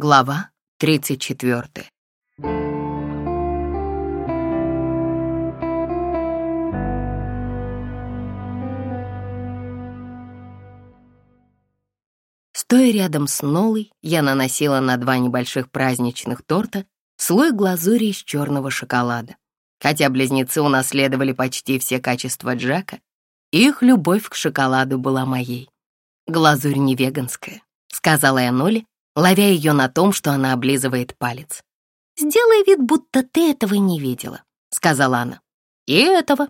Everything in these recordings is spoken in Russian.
Глава 34. Стоя рядом с Нолой, я наносила на два небольших праздничных торта слой глазури из черного шоколада. Хотя близнецы унаследовали почти все качества Джека, их любовь к шоколаду была моей. «Глазурь не веганская», — сказала я Ноле, ловя ее на том, что она облизывает палец. «Сделай вид, будто ты этого не видела», — сказала она. «И этого».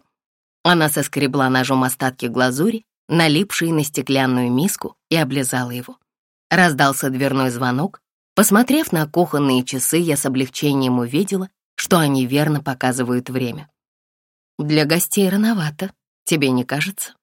Она соскребла ножом остатки глазури, налипшие на стеклянную миску, и облизала его. Раздался дверной звонок. Посмотрев на кухонные часы, я с облегчением увидела, что они верно показывают время. «Для гостей рановато, тебе не кажется?»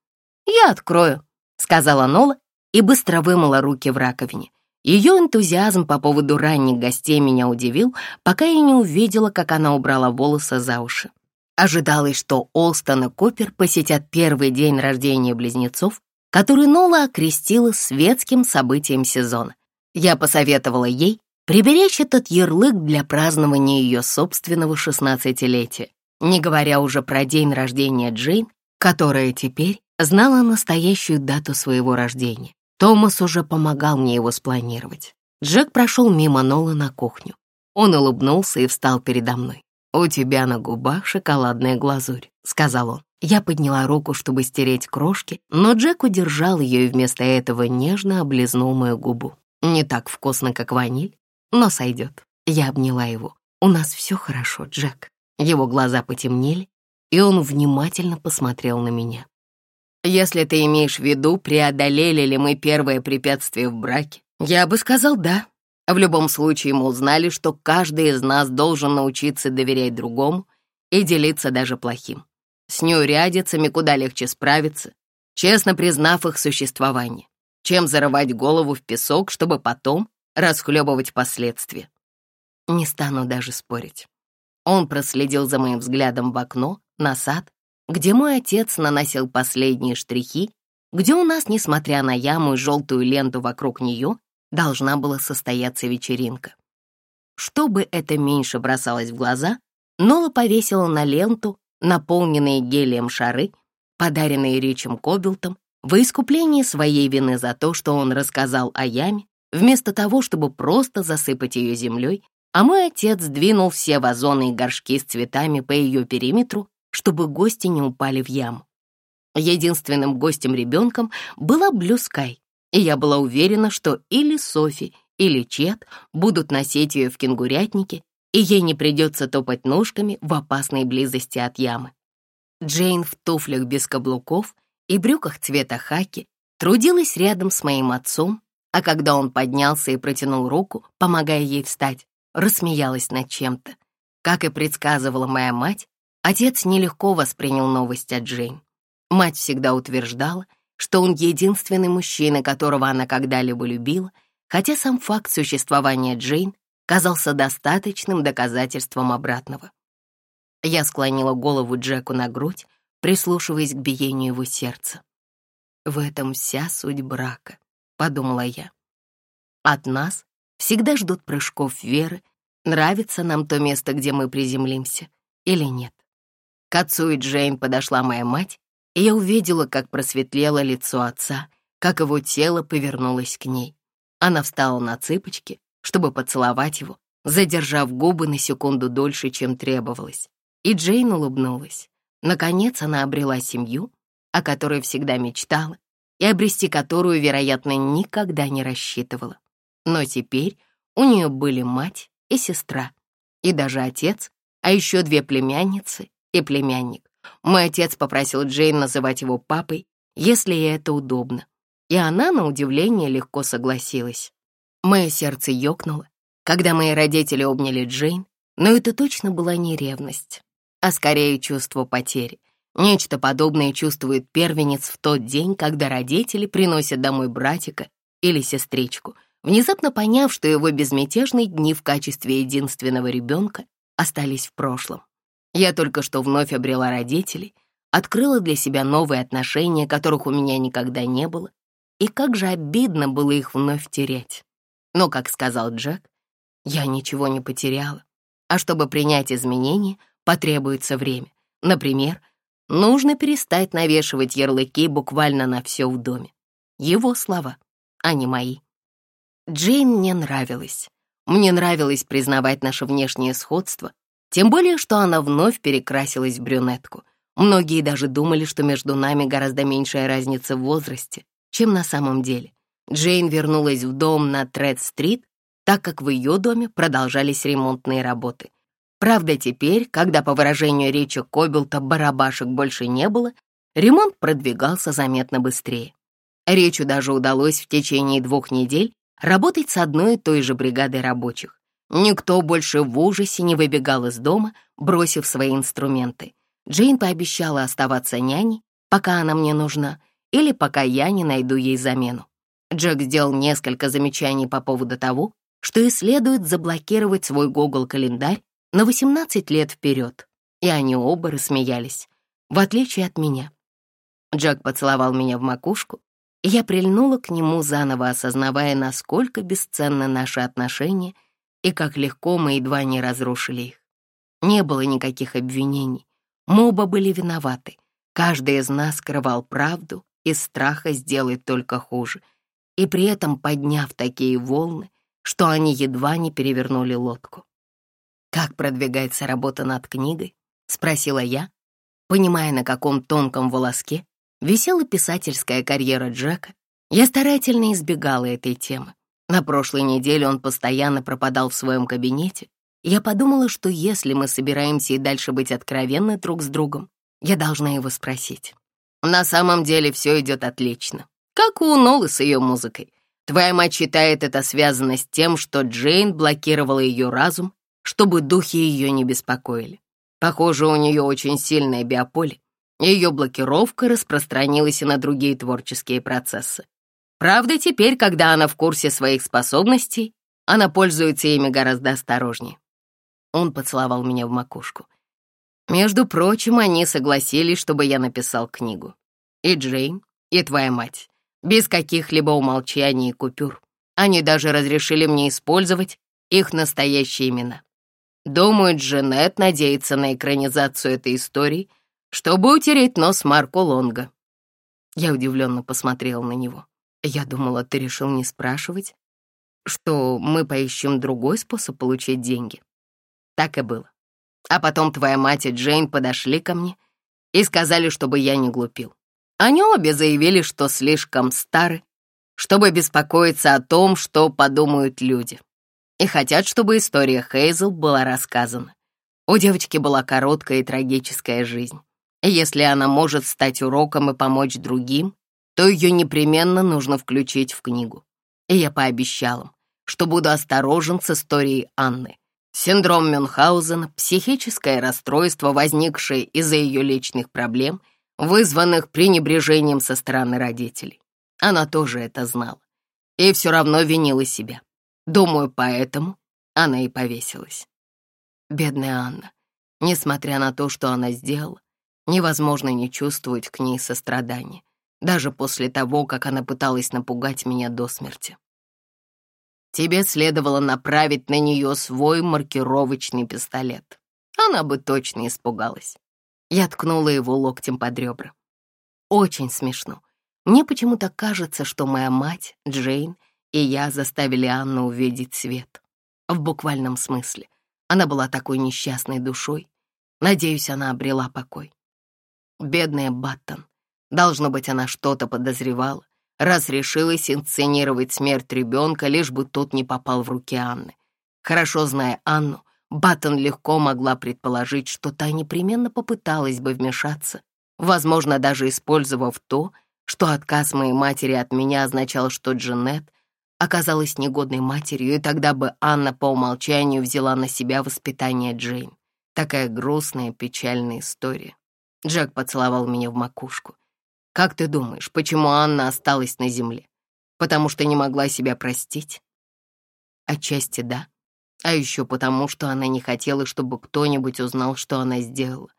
«Я открою», — сказала Нола и быстро вымыла руки в раковине. Ее энтузиазм по поводу ранних гостей меня удивил, пока я не увидела, как она убрала волосы за уши. Ожидалось, что Олстон и Копер посетят первый день рождения близнецов, который Нола окрестила светским событием сезона. Я посоветовала ей приберечь этот ярлык для празднования ее собственного шестнадцатилетия, не говоря уже про день рождения Джейн, которая теперь знала настоящую дату своего рождения. Томас уже помогал мне его спланировать. Джек прошел мимо Нола на кухню. Он улыбнулся и встал передо мной. «У тебя на губах шоколадная глазурь», — сказал он. Я подняла руку, чтобы стереть крошки, но Джек удержал ее и вместо этого нежно облизнул мою губу. Не так вкусно, как ваниль, но сойдет. Я обняла его. «У нас все хорошо, Джек». Его глаза потемнели, и он внимательно посмотрел на меня. Если ты имеешь в виду, преодолели ли мы первое препятствие в браке, я бы сказал «да». В любом случае мы узнали, что каждый из нас должен научиться доверять другому и делиться даже плохим. С неурядицами куда легче справиться, честно признав их существование, чем зарывать голову в песок, чтобы потом расхлебывать последствия. Не стану даже спорить. Он проследил за моим взглядом в окно, на сад, где мой отец наносил последние штрихи, где у нас, несмотря на яму и желтую ленту вокруг нее, должна была состояться вечеринка. Чтобы это меньше бросалось в глаза, Нола повесила на ленту наполненные гелием шары, подаренные Ричем Кобилтом, во искупление своей вины за то, что он рассказал о яме, вместо того, чтобы просто засыпать ее землей, а мой отец сдвинул все вазоны и горшки с цветами по ее периметру чтобы гости не упали в яму. Единственным гостем-ребенком была Блю Скай, и я была уверена, что или Софи, или Чет будут носить ее в кенгурятнике, и ей не придется топать ножками в опасной близости от ямы. Джейн в туфлях без каблуков и брюках цвета хаки трудилась рядом с моим отцом, а когда он поднялся и протянул руку, помогая ей встать, рассмеялась над чем-то. Как и предсказывала моя мать, Отец нелегко воспринял новость от Джейн. Мать всегда утверждала, что он единственный мужчина, которого она когда-либо любила, хотя сам факт существования Джейн казался достаточным доказательством обратного. Я склонила голову Джеку на грудь, прислушиваясь к биению его сердца. «В этом вся суть брака», — подумала я. «От нас всегда ждут прыжков веры, нравится нам то место, где мы приземлимся, или нет. К отцу и Джейн подошла моя мать, и я увидела, как просветлело лицо отца, как его тело повернулось к ней. Она встала на цыпочки, чтобы поцеловать его, задержав губы на секунду дольше, чем требовалось. И Джейн улыбнулась. Наконец она обрела семью, о которой всегда мечтала, и обрести которую, вероятно, никогда не рассчитывала. Но теперь у нее были мать и сестра, и даже отец, а еще две племянницы и племянник. Мой отец попросил Джейн называть его папой, если ей это удобно. И она, на удивление, легко согласилась. Мое сердце ёкнуло, когда мои родители обняли Джейн, но это точно была не ревность, а скорее чувство потери. Нечто подобное чувствует первенец в тот день, когда родители приносят домой братика или сестричку, внезапно поняв, что его безмятежные дни в качестве единственного ребенка остались в прошлом. Я только что вновь обрела родителей, открыла для себя новые отношения, которых у меня никогда не было, и как же обидно было их вновь терять. Но, как сказал Джек, Я ничего не потеряла. А чтобы принять изменения, потребуется время. Например, нужно перестать навешивать ярлыки буквально на все в доме. Его слова, а не мои. Джейн мне нравилась. Мне нравилось признавать наше внешнее сходство, тем более, что она вновь перекрасилась в брюнетку. Многие даже думали, что между нами гораздо меньшая разница в возрасте, чем на самом деле. Джейн вернулась в дом на Тред-стрит, так как в ее доме продолжались ремонтные работы. Правда, теперь, когда, по выражению речи Кобелта, барабашек больше не было, ремонт продвигался заметно быстрее. Речу даже удалось в течение двух недель работать с одной и той же бригадой рабочих. Никто больше в ужасе не выбегал из дома, бросив свои инструменты. Джейн пообещала оставаться няней, пока она мне нужна, или пока я не найду ей замену. Джек сделал несколько замечаний по поводу того, что и следует заблокировать свой Google-календарь на 18 лет вперед, и они оба рассмеялись, в отличие от меня. Джек поцеловал меня в макушку, и я прильнула к нему, заново осознавая, насколько бесценны наши отношения и как легко мы едва не разрушили их. Не было никаких обвинений. Мы оба были виноваты. Каждый из нас скрывал правду из страха сделать только хуже, и при этом подняв такие волны, что они едва не перевернули лодку. «Как продвигается работа над книгой?» — спросила я, понимая, на каком тонком волоске висела писательская карьера Джека. Я старательно избегала этой темы. На прошлой неделе он постоянно пропадал в своем кабинете. Я подумала, что если мы собираемся и дальше быть откровенны друг с другом, я должна его спросить. На самом деле все идет отлично. Как у Нолы с ее музыкой. Твоя мать считает это связано с тем, что Джейн блокировала ее разум чтобы духи ее не беспокоили. Похоже, у нее очень сильное биополе. Ее блокировка распространилась и на другие творческие процессы. Правда, теперь, когда она в курсе своих способностей, она пользуется ими гораздо осторожнее. Он поцеловал меня в макушку. Между прочим, они согласились, чтобы я написал книгу. И Джейн, и твоя мать. Без каких-либо умолчаний и купюр. Они даже разрешили мне использовать их настоящие имена. Думаю, Джанет надеется на экранизацию этой истории, чтобы утереть нос Марку Лонга. Я удивленно посмотрел на него. Я думала, ты решил не спрашивать, что мы поищем другой способ получить деньги. Так и было. А потом твоя мать и Джейн подошли ко мне и сказали, чтобы я не глупил. Они обе заявили, что слишком стары, чтобы беспокоиться о том, что подумают люди и хотят, чтобы история Хейзел была рассказана. У девочки была короткая и трагическая жизнь. И если она может стать уроком и помочь другим, то ее непременно нужно включить в книгу. И я пообещал им, что буду осторожен с историей Анны. Синдром Мюнхгаузена, психическое расстройство, возникшее из-за ее личных проблем, вызванных пренебрежением со стороны родителей. Она тоже это знала. И все равно винила себя. Думаю, поэтому она и повесилась. Бедная Анна. Несмотря на то, что она сделала, невозможно не чувствовать к ней сострадания, даже после того, как она пыталась напугать меня до смерти. Тебе следовало направить на нее свой маркировочный пистолет. Она бы точно испугалась. Я ткнула его локтем под ребра. Очень смешно. Мне почему-то кажется, что моя мать, Джейн, и я заставили Анну увидеть свет. В буквальном смысле. Она была такой несчастной душой. Надеюсь, она обрела покой. Бедная Баттон. Должно быть, она что-то подозревала, раз решилась инсценировать смерть ребенка, лишь бы тот не попал в руки Анны. Хорошо зная Анну, Баттон легко могла предположить, что та непременно попыталась бы вмешаться, возможно, даже использовав то, что отказ моей матери от меня означал, что Джанет оказалась негодной матерью, и тогда бы Анна по умолчанию взяла на себя воспитание Джейн. Такая грустная, печальная история. Джек поцеловал меня в макушку. «Как ты думаешь, почему Анна осталась на земле? Потому что не могла себя простить?» Отчасти да. А еще потому, что она не хотела, чтобы кто-нибудь узнал, что она сделала.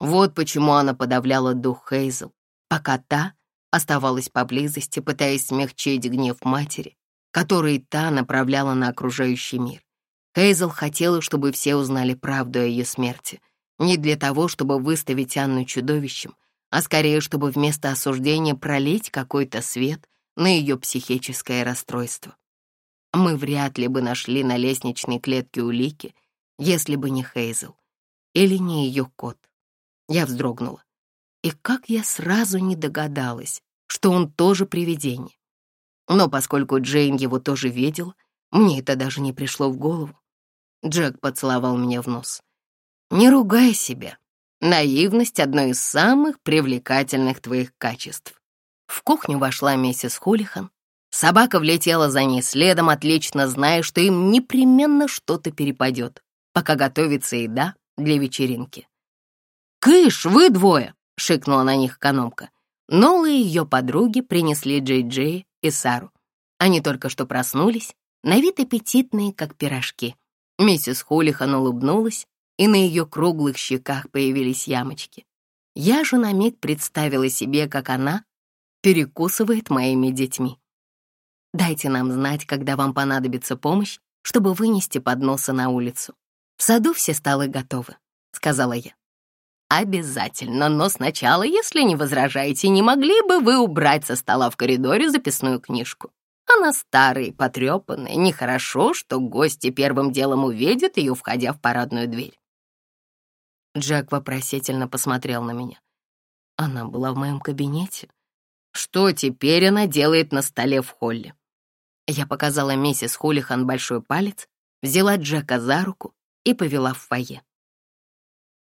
Вот почему она подавляла дух Хейзел, пока та оставалась поблизости, пытаясь смягчить гнев матери, которые та направляла на окружающий мир. Хейзел хотела, чтобы все узнали правду о ее смерти. Не для того, чтобы выставить Анну чудовищем, а скорее, чтобы вместо осуждения пролить какой-то свет на ее психическое расстройство. Мы вряд ли бы нашли на лестничной клетке улики, если бы не Хейзел или не ее кот. Я вздрогнула. И как я сразу не догадалась, что он тоже привидение. Но поскольку Джейн его тоже видел, мне это даже не пришло в голову. Джек поцеловал меня в нос. «Не ругай себя. Наивность — одно из самых привлекательных твоих качеств». В кухню вошла миссис Хулихан. Собака влетела за ней следом, отлично зная, что им непременно что-то перепадет, пока готовится еда для вечеринки. «Кыш, вы двое!» — шикнула на них экономка. Нола и ее подруги принесли Джей-Джей и Сару. Они только что проснулись, на вид аппетитные, как пирожки. Миссис Хулихан улыбнулась, и на ее круглых щеках появились ямочки. Я же на миг представила себе, как она перекусывает моими детьми. Дайте нам знать, когда вам понадобится помощь, чтобы вынести подносы на улицу. В саду все столы готовы, — сказала я. «Обязательно, но сначала, если не возражаете, не могли бы вы убрать со стола в коридоре записную книжку? Она старая и потрепанная, нехорошо, что гости первым делом увидят ее, входя в парадную дверь». Джек вопросительно посмотрел на меня. Она была в моем кабинете. Что теперь она делает на столе в холле? Я показала миссис Хулихан большой палец, взяла Джека за руку и повела в фойе.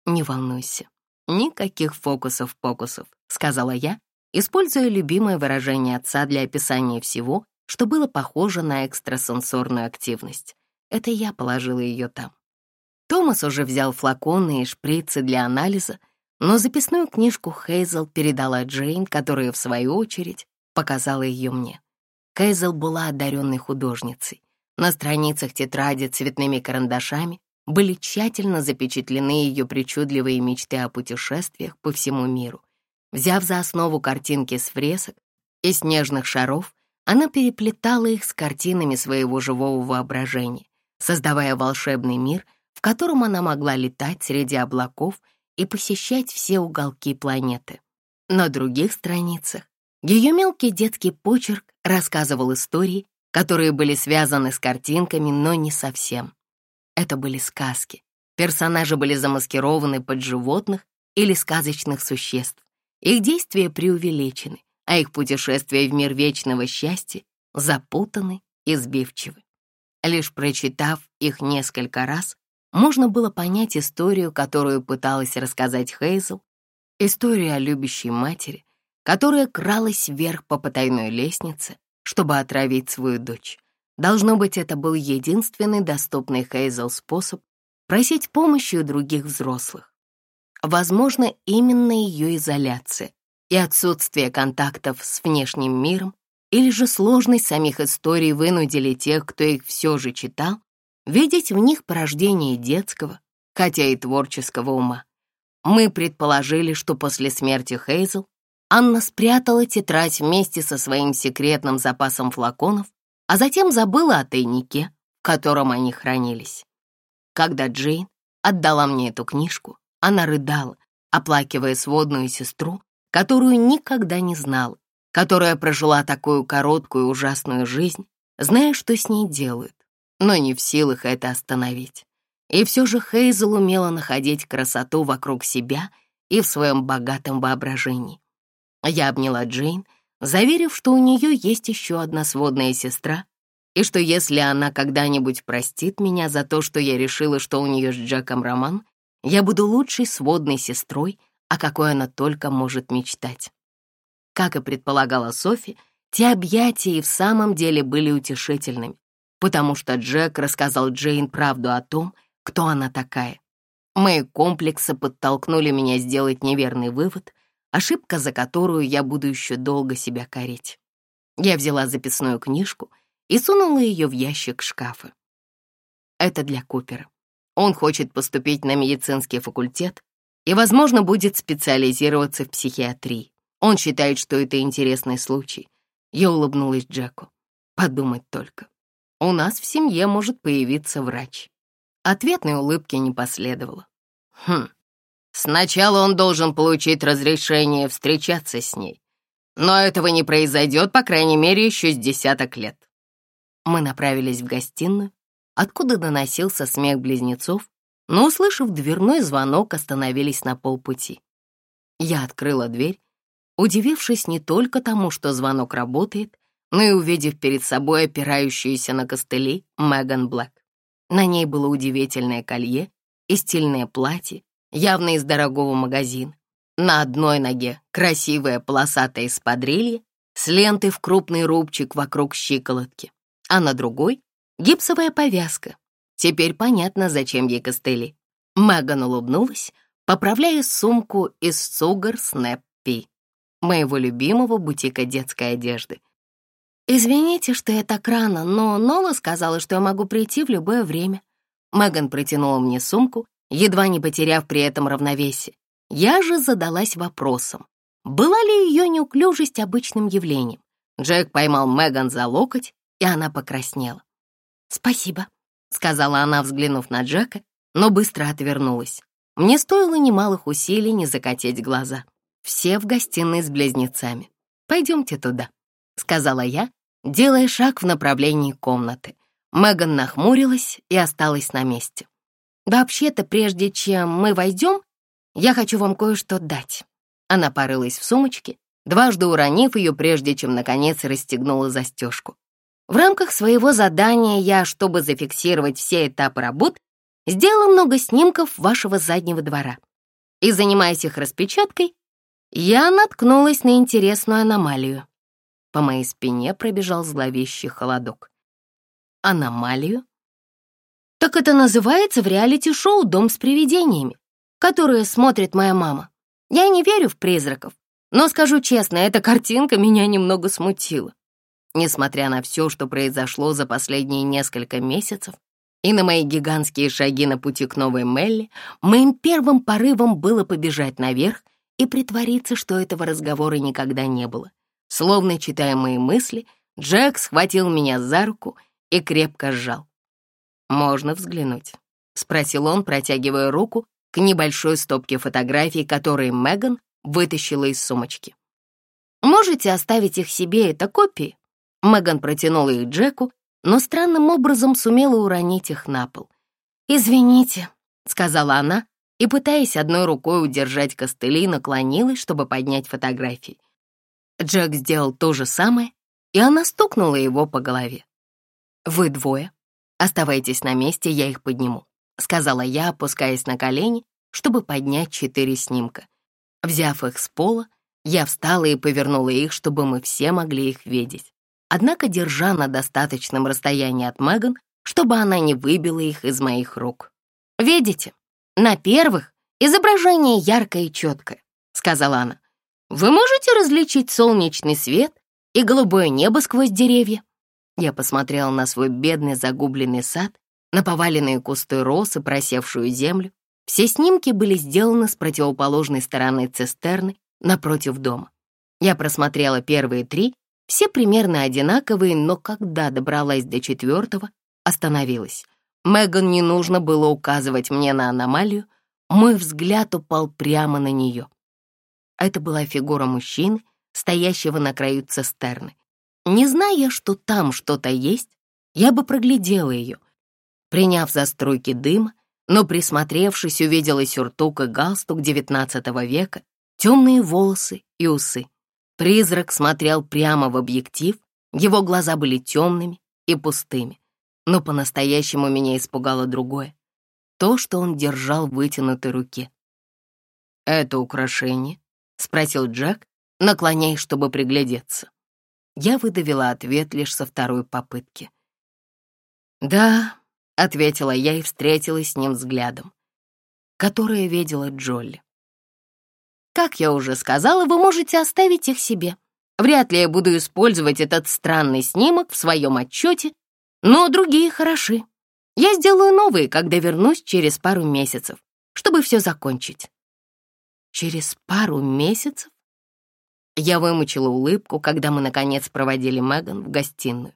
«Не волнуйся, никаких фокусов-покусов», — сказала я, используя любимое выражение отца для описания всего, что было похоже на экстрасенсорную активность. Это я положила ее там. Томас уже взял флаконы и шприцы для анализа, но записную книжку Хейзел передала Джейн, которая, в свою очередь, показала ее мне. Хейзел была одаренной художницей. На страницах тетради цветными карандашами были тщательно запечатлены ее причудливые мечты о путешествиях по всему миру. Взяв за основу картинки с фресок и снежных шаров, она переплетала их с картинами своего живого воображения, создавая волшебный мир, в котором она могла летать среди облаков и посещать все уголки планеты. На других страницах ее мелкий детский почерк рассказывал истории, которые были связаны с картинками, но не совсем. Это были сказки. Персонажи были замаскированы под животных или сказочных существ. Их действия преувеличены, а их путешествия в мир вечного счастья запутаны и сбивчивы. Лишь прочитав их несколько раз, можно было понять историю, которую пыталась рассказать Хейзел, историю о любящей матери, которая кралась вверх по потайной лестнице, чтобы отравить свою дочь. Должно быть, это был единственный доступный Хейзел способ просить помощи у других взрослых. Возможно, именно ее изоляция и отсутствие контактов с внешним миром или же сложность самих историй вынудили тех, кто их все же читал, видеть в них порождение детского, хотя и творческого ума. Мы предположили, что после смерти Хейзел Анна спрятала тетрадь вместе со своим секретным запасом флаконов а затем забыла о тайнике, в котором они хранились. Когда Джейн отдала мне эту книжку, она рыдала, оплакивая сводную сестру, которую никогда не знала, которая прожила такую короткую ужасную жизнь, зная, что с ней делают, но не в силах это остановить. И все же Хейзел умела находить красоту вокруг себя и в своем богатом воображении. Я обняла Джейн, заверив, что у нее есть еще одна сводная сестра, и что если она когда-нибудь простит меня за то, что я решила, что у нее с Джеком роман, я буду лучшей сводной сестрой, о какой она только может мечтать. Как и предполагала Софи, те объятия и в самом деле были утешительными, потому что Джек рассказал Джейн правду о том, кто она такая. Мои комплексы подтолкнули меня сделать неверный вывод, ошибка, за которую я буду еще долго себя корить. Я взяла записную книжку и сунула ее в ящик шкафа. Это для Купера. Он хочет поступить на медицинский факультет и, возможно, будет специализироваться в психиатрии. Он считает, что это интересный случай. Я улыбнулась Джеку. Подумать только. У нас в семье может появиться врач. Ответной улыбки не последовало. Хм, сначала он должен получить разрешение встречаться с ней. Но этого не произойдет, по крайней мере, еще с десяток лет. Мы направились в гостиную, откуда доносился смех близнецов, но, услышав дверной звонок, остановились на полпути. Я открыла дверь, удивившись не только тому, что звонок работает, но и увидев перед собой опирающуюся на костыли Меган Блэк. На ней было удивительное колье и стильное платье, явно из дорогого магазина. На одной ноге красивое полосатое эспадрилье с лентой в крупный рубчик вокруг щиколотки, а на другой — гипсовая повязка. Теперь понятно, зачем ей костыли. Меган улыбнулась, поправляя сумку из Sugar Snap Pea, моего любимого бутика детской одежды. «Извините, что я так рано, но Нола сказала, что я могу прийти в любое время». Меган протянула мне сумку, едва не потеряв при этом равновесие. Я же задалась вопросом, была ли ее неуклюжесть обычным явлением. Джек поймал Меган за локоть, и она покраснела. «Спасибо», — сказала она, взглянув на Джека, но быстро отвернулась. Мне стоило немалых усилий не закатить глаза. Все в гостиной с близнецами. Пойдемте туда, — сказала я, делая шаг в направлении комнаты. Меган нахмурилась и осталась на месте. «Вообще-то, прежде чем мы войдем, я хочу вам кое-что дать». Она порылась в сумочке, дважды уронив ее, прежде чем, наконец, расстегнула застежку. В рамках своего задания я, чтобы зафиксировать все этапы работ, сделала много снимков вашего заднего двора. И, занимаясь их распечаткой, я наткнулась на интересную аномалию. По моей спине пробежал зловещий холодок. Аномалию? Так это называется в реалити-шоу «Дом с привидениями» которые смотрит моя мама. Я не верю в призраков, но скажу честно, эта картинка меня немного смутила. Несмотря на все, что произошло за последние несколько месяцев, и на мои гигантские шаги на пути к новой Мелли, моим первым порывом было побежать наверх и притвориться, что этого разговора никогда не было. Словно читая мои мысли, Джек схватил меня за руку и крепко сжал. «Можно взглянуть?» — спросил он, протягивая руку к небольшой стопке фотографий, которые Меган вытащила из сумочки. «Можете оставить их себе, это копии?» Меган протянула их Джеку, но странным образом сумела уронить их на пол. «Извините», — сказала она, и, пытаясь одной рукой удержать костыли, наклонилась, чтобы поднять фотографии. Джек сделал то же самое, и она стукнула его по голове. «Вы двое. Оставайтесь на месте, я их подниму. — сказала я, опускаясь на колени, чтобы поднять четыре снимка. Взяв их с пола, я встала и повернула их, чтобы мы все могли их видеть. Однако, держа на достаточном расстоянии от Меган, чтобы она не выбила их из моих рук. «Видите, на первых изображение яркое и четкое», — сказала она. «Вы можете различить солнечный свет и голубое небо сквозь деревья?» Я посмотрела на свой бедный загубленный сад на поваленные кусты роз и просевшую землю. Все снимки были сделаны с противоположной стороны цистерны напротив дома. Я просмотрела первые три, все примерно одинаковые, но когда добралась до четвертого, остановилась. Меган не нужно было указывать мне на аномалию, мой взгляд упал прямо на нее. Это была фигура мужчины, стоящего на краю цистерны. Не зная, что там что-то есть, я бы проглядела ее — Приняв за струйки дыма, но присмотревшись, увидела сюртук и галстук XIX века, темные волосы и усы. Призрак смотрел прямо в объектив, его глаза были темными и пустыми. Но по-настоящему меня испугало другое. То, что он держал в вытянутой руке. «Это украшение?» — спросил Джек, наклоняясь, чтобы приглядеться. Я выдавила ответ лишь со второй попытки. «Да, — ответила я и встретилась с ним взглядом, которое видела Джолли. «Как я уже сказала, вы можете оставить их себе. Вряд ли я буду использовать этот странный снимок в своем отчете, но другие хороши. Я сделаю новые, когда вернусь через пару месяцев, чтобы все закончить». «Через пару месяцев?» Я вымучила улыбку, когда мы, наконец, проводили Меган в гостиную.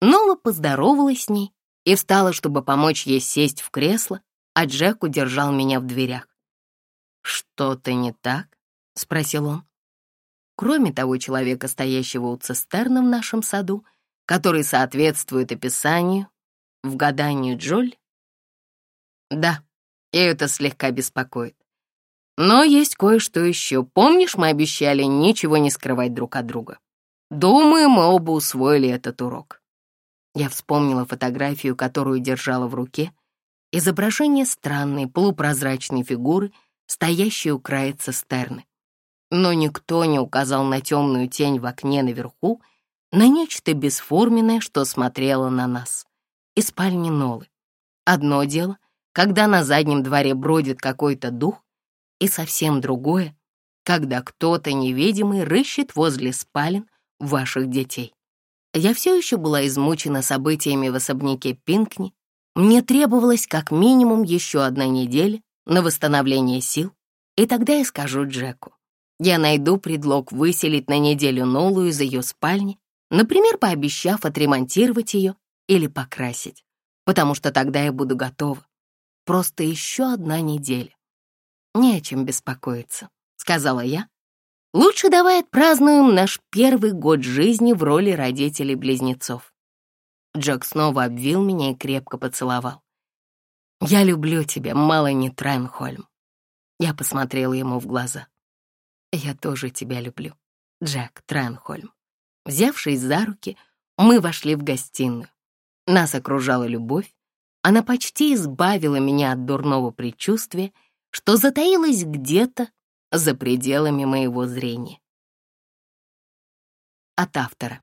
Нола поздоровалась с ней и встала, чтобы помочь ей сесть в кресло, а Джек удержал меня в дверях. «Что-то не так?» — спросил он. Кроме того человека, стоящего у цистерны в нашем саду, который соответствует описанию в гаданию Джоль? Да, и это слегка беспокоит. Но есть кое-что еще. Помнишь, мы обещали ничего не скрывать друг от друга? Думаю, мы оба усвоили этот урок. Я вспомнила фотографию, которую держала в руке, изображение странной полупрозрачной фигуры, стоящей у края цистерны. Но никто не указал на темную тень в окне наверху, на нечто бесформенное, что смотрело на нас. Из спальни Нолы. Одно дело, когда на заднем дворе бродит какой-то дух, и совсем другое, когда кто-то невидимый рыщет возле спален ваших детей. Я все еще была измучена событиями в особняке Пинкни. Мне требовалось как минимум еще одна неделя на восстановление сил, и тогда я скажу Джеку. Я найду предлог выселить на неделю Нолу из ее спальни, например, пообещав отремонтировать ее или покрасить, потому что тогда я буду готова. Просто еще одна неделя. Не о чем беспокоиться, сказала я, Лучше давай отпразднуем наш первый год жизни в роли родителей-близнецов. Джек снова обвил меня и крепко поцеловал. «Я люблю тебя, Малани Трайнхольм». Я посмотрела ему в глаза. «Я тоже тебя люблю, Джек Трайнхольм». Взявшись за руки, мы вошли в гостиную. Нас окружала любовь. Она почти избавила меня от дурного предчувствия, что затаилась где-то за пределами моего зрения. От автора.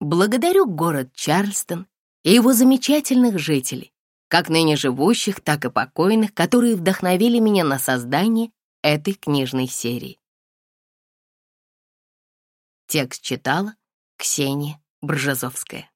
Благодарю город Чарльстон и его замечательных жителей, как ныне живущих, так и покойных, которые вдохновили меня на создание этой книжной серии. Текст читала Ксения Бржазовская.